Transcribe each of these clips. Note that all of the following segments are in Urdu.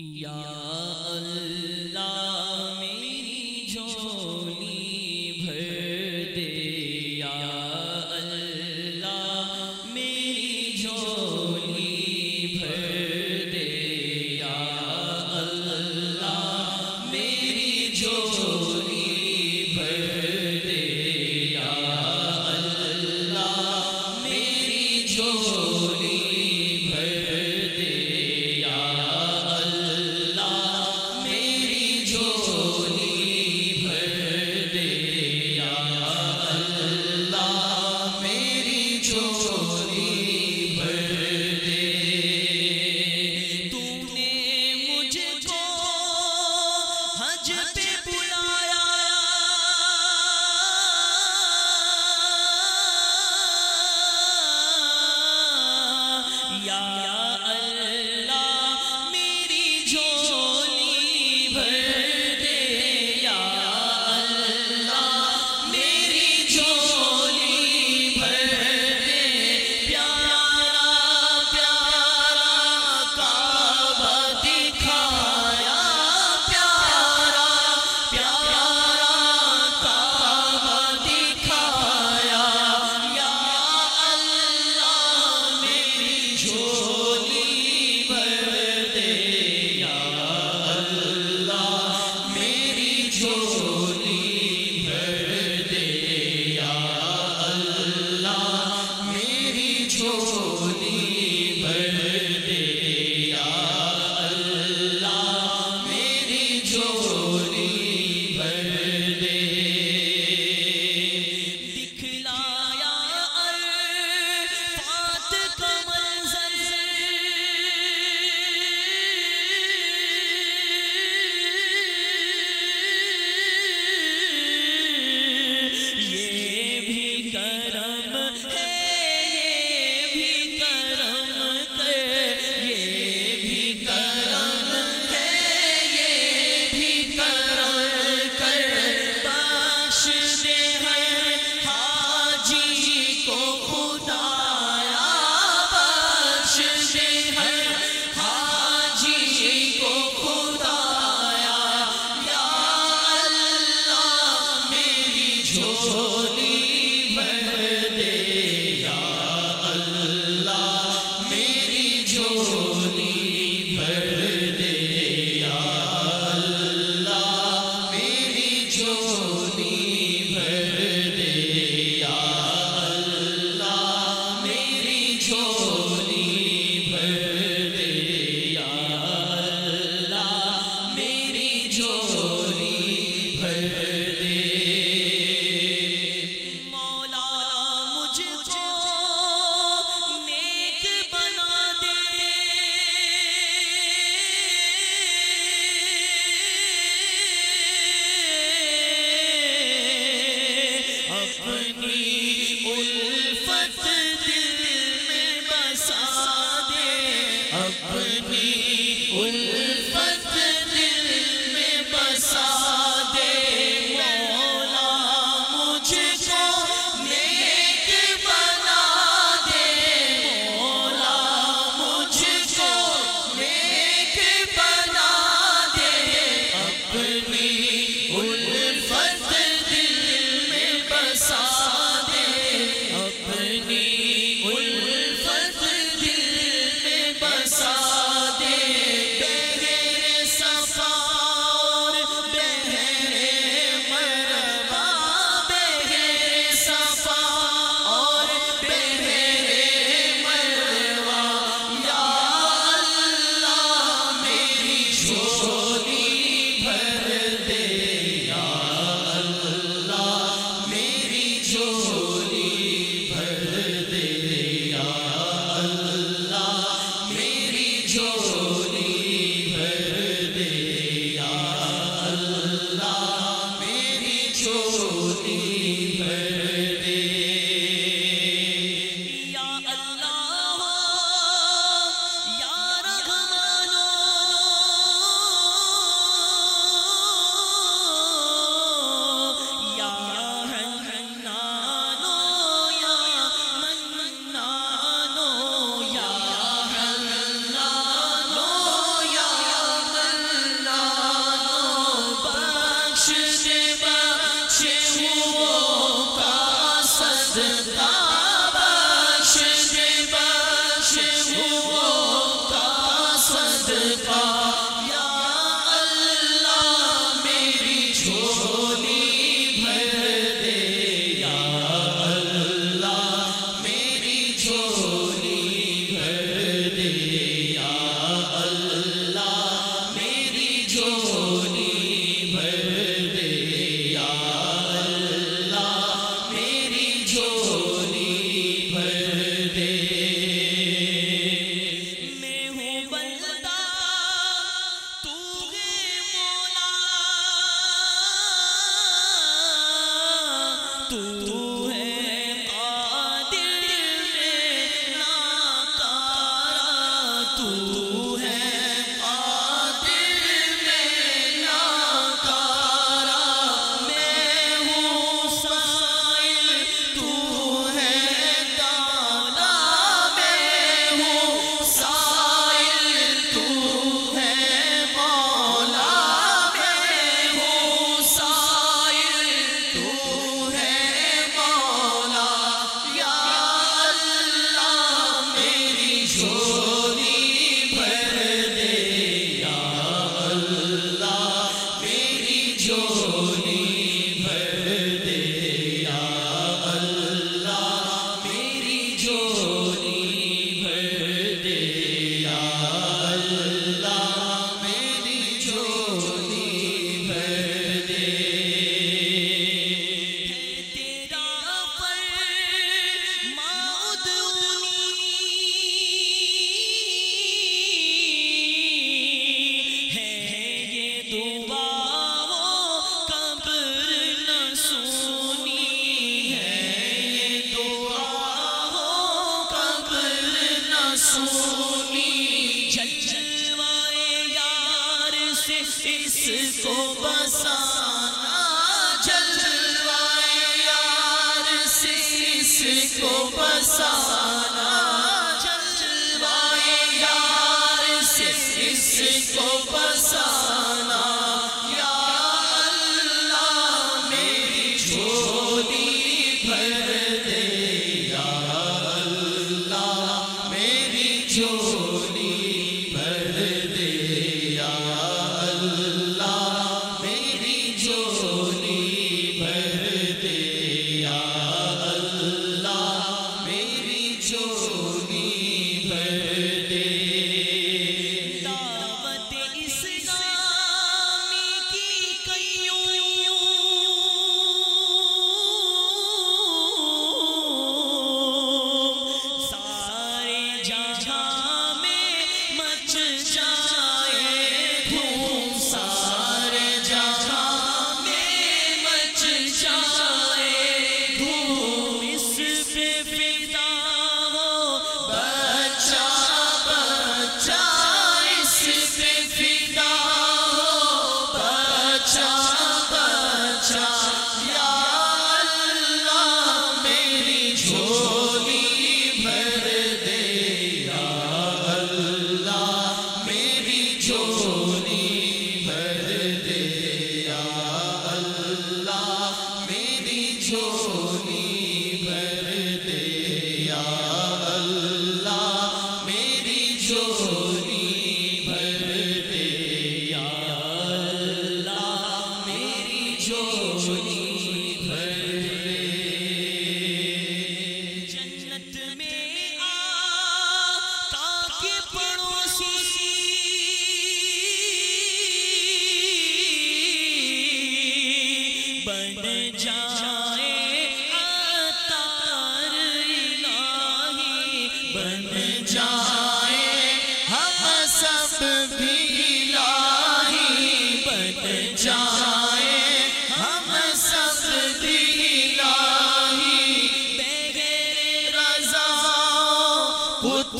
یا اللہ. شو اپنی علم رسولی جلوائے یار سے اس کو بسانا جلوائے یار سے اس کو بسانا۔ جو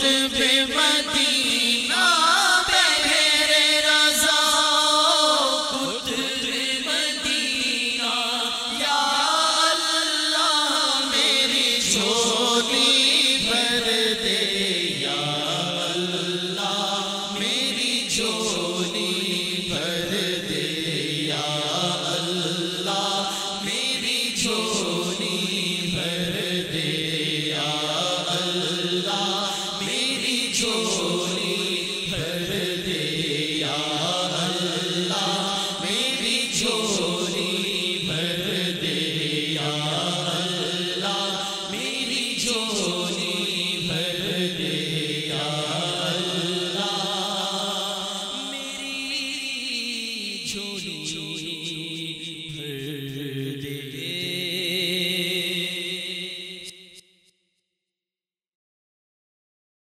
بھی